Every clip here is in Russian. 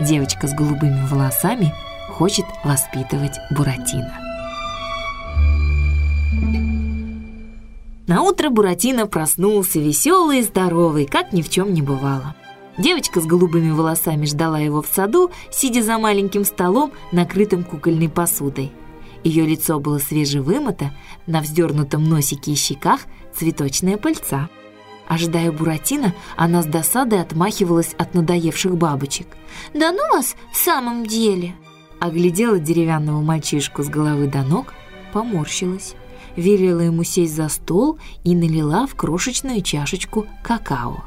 Девочка с голубыми волосами хочет воспитывать Буратино. На утро Буратино проснулся веселый и здоровый, как ни в чем не бывало. Девочка с голубыми волосами ждала его в саду, сидя за маленьким столом, накрытым кукольной посудой. Ее лицо было свежевымыто, на вздернутом носике и щеках цветочная пыльца. Ожидая Буратино, она с досадой отмахивалась от надоевших бабочек. «Да ну вас в самом деле!» Оглядела деревянного мальчишку с головы до ног, поморщилась велела ему сесть за стол и налила в крошечную чашечку какао.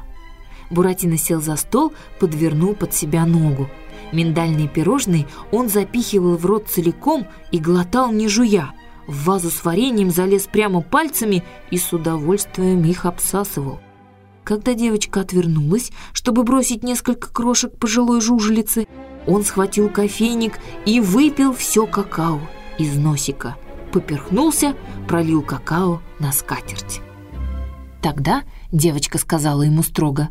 Буратино сел за стол, подвернул под себя ногу. Миндальные пирожные он запихивал в рот целиком и глотал не жуя. В вазу с вареньем залез прямо пальцами и с удовольствием их обсасывал. Когда девочка отвернулась, чтобы бросить несколько крошек пожилой жужелицы, он схватил кофейник и выпил все какао из носика – поперхнулся, пролил какао на скатерть. Тогда девочка сказала ему строго,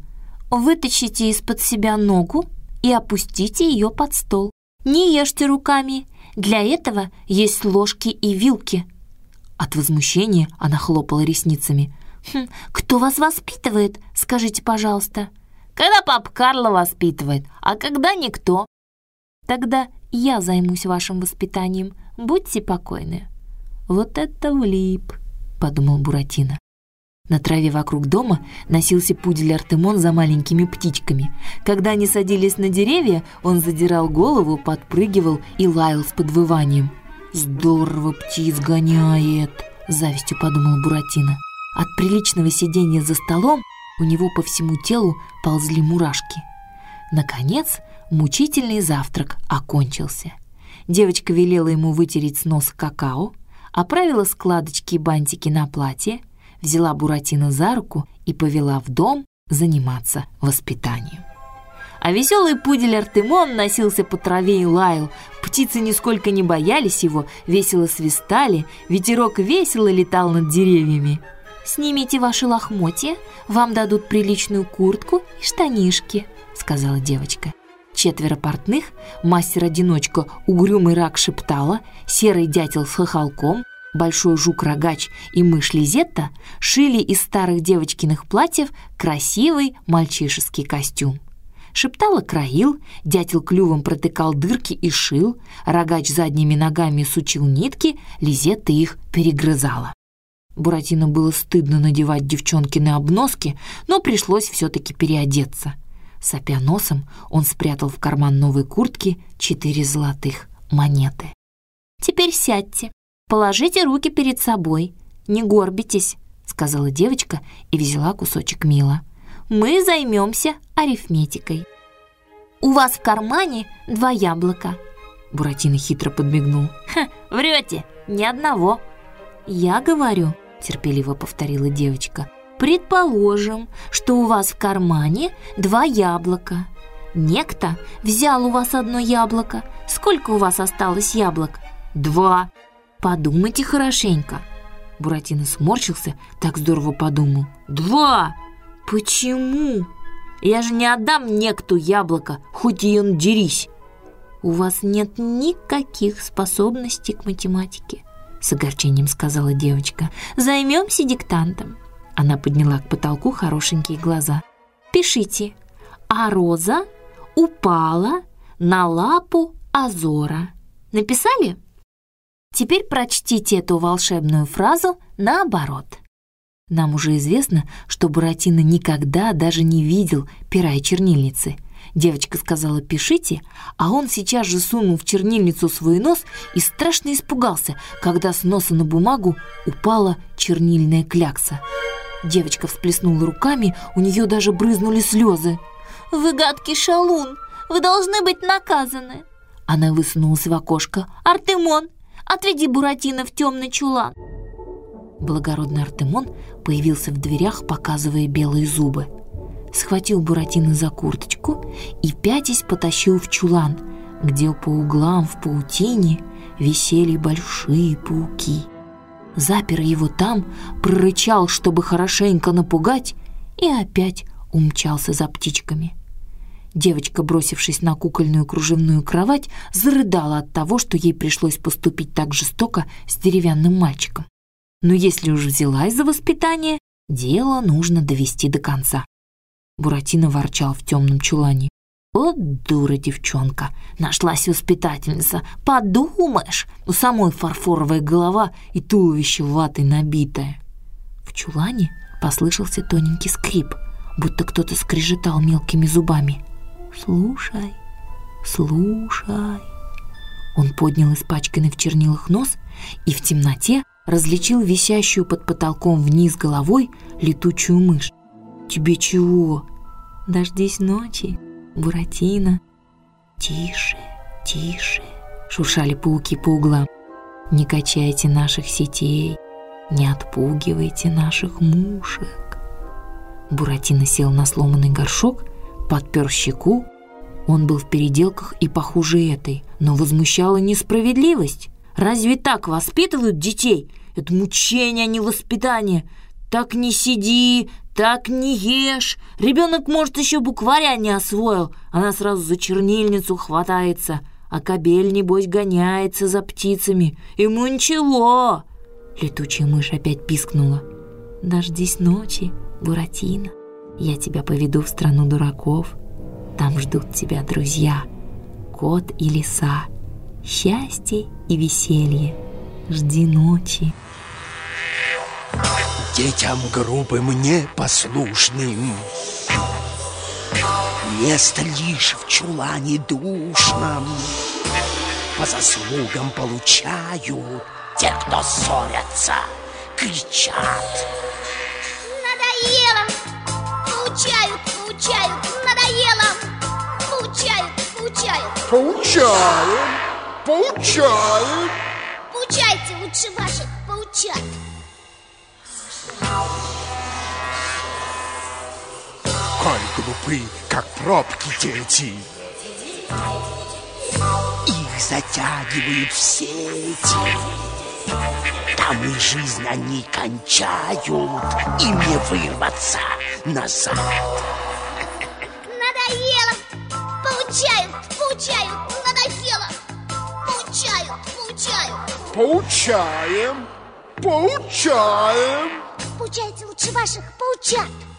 «Вытащите из-под себя ногу и опустите ее под стол. Не ешьте руками, для этого есть ложки и вилки». От возмущения она хлопала ресницами. «Хм, «Кто вас воспитывает, скажите, пожалуйста?» «Когда пап Карло воспитывает, а когда никто». «Тогда я займусь вашим воспитанием, будьте покойны». «Вот это влип!» — подумал Буратино. На траве вокруг дома носился пудель Артемон за маленькими птичками. Когда они садились на деревья, он задирал голову, подпрыгивал и лаял с подвыванием. «Здорово птиц гоняет!» — завистью подумал Буратино. От приличного сидения за столом у него по всему телу ползли мурашки. Наконец, мучительный завтрак окончился. Девочка велела ему вытереть с носа какао, оправила складочки и бантики на платье, взяла Буратино за руку и повела в дом заниматься воспитанием. А веселый пудель Артемон носился по траве и лаял. Птицы нисколько не боялись его, весело свистали, ветерок весело летал над деревьями. «Снимите ваши лохмотья, вам дадут приличную куртку и штанишки», — сказала девочка. Четверо портных, мастер-одиночка угрюмый рак шептала, серый дятел с хохолком, большой жук-рогач и мышь Лизетта шили из старых девочкиных платьев красивый мальчишеский костюм. Шептала краил, дятел клювом протыкал дырки и шил, рогач задними ногами сучил нитки, Лизетта их перегрызала. Буратино было стыдно надевать девчонкины обноски, но пришлось все-таки переодеться – Сопя носом, он спрятал в карман новой куртки четыре золотых монеты. «Теперь сядьте, положите руки перед собой, не горбитесь», сказала девочка и взяла кусочек мила. «Мы займемся арифметикой». «У вас в кармане два яблока». Буратино хитро подмигнул. «Ха, врете, ни одного». «Я говорю», терпеливо повторила девочка, Предположим, что у вас в кармане два яблока. Некто взял у вас одно яблоко. Сколько у вас осталось яблок? Два. Подумайте хорошенько. Буратино сморщился, так здорово подумал. Два. Почему? Я же не отдам некто яблоко, хоть и он дерись. У вас нет никаких способностей к математике, с огорчением сказала девочка. Займемся диктантом. Она подняла к потолку хорошенькие глаза. «Пишите. А роза упала на лапу Азора». Написали? Теперь прочтите эту волшебную фразу наоборот. Нам уже известно, что Буратино никогда даже не видел пера и чернильницы. Девочка сказала «пишите», а он сейчас же сунул в чернильницу свой нос и страшно испугался, когда с носа на бумагу упала чернильная клякса. Девочка всплеснула руками, у нее даже брызнули слезы. «Вы гадкий шалун! Вы должны быть наказаны!» Она высунулась в окошко. «Артемон, отведи Буратино в темный чулан!» Благородный Артемон появился в дверях, показывая белые зубы. Схватил Буратино за курточку и пятясь потащил в чулан, где по углам в паутине висели большие пауки запер его там, прорычал, чтобы хорошенько напугать, и опять умчался за птичками. Девочка, бросившись на кукольную кружевную кровать, зарыдала от того, что ей пришлось поступить так жестоко с деревянным мальчиком. Но если уж взялась за воспитание, дело нужно довести до конца. Буратино ворчал в темном чулане. «Вот дура девчонка! Нашлась воспитательница! Подумаешь, у самой фарфоровая голова и туловище ватой набитое!» В чулане послышался тоненький скрип, будто кто-то скрежетал мелкими зубами. «Слушай, слушай!» Он поднял испачканный в чернилах нос и в темноте различил висящую под потолком вниз головой летучую мышь. «Тебе чего?» «Дождись ночи, Буратино». «Тише, тише», — шуршали пауки по углам. «Не качайте наших сетей, не отпугивайте наших мушек». Буратино сел на сломанный горшок, подпер щеку. Он был в переделках и похуже этой, но возмущала несправедливость. Разве так воспитывают детей? Это мучение, а не воспитание. Так не сиди, так не ешь. Ребенок, может, еще букваря не освоил. Она сразу за чернильницу хватается. А кобель, небось, гоняется за птицами. Ему ничего. Летучая мышь опять пискнула. Дождись ночи, Буратино. Я тебя поведу в страну дураков. Там ждут тебя друзья. Кот и лиса. Счастье и веселье. Жди ночи. Детям грубым, непослушным Место лишь в чулане душном По заслугам получают Те, кто ссорятся, кричат Надоело! Получают, получают! Надоело! Получают, получают! Поучаем, поучаем. Получайте лучше ваших, получать! Коль глупы, как пробки дети. Их затягивают в сети Там и жизнь они кончают Им не вырваться назад Надоело! Получают, получают! Надоело! Получают, получают! Поучаем, поучаем. Лучше ваших, получат!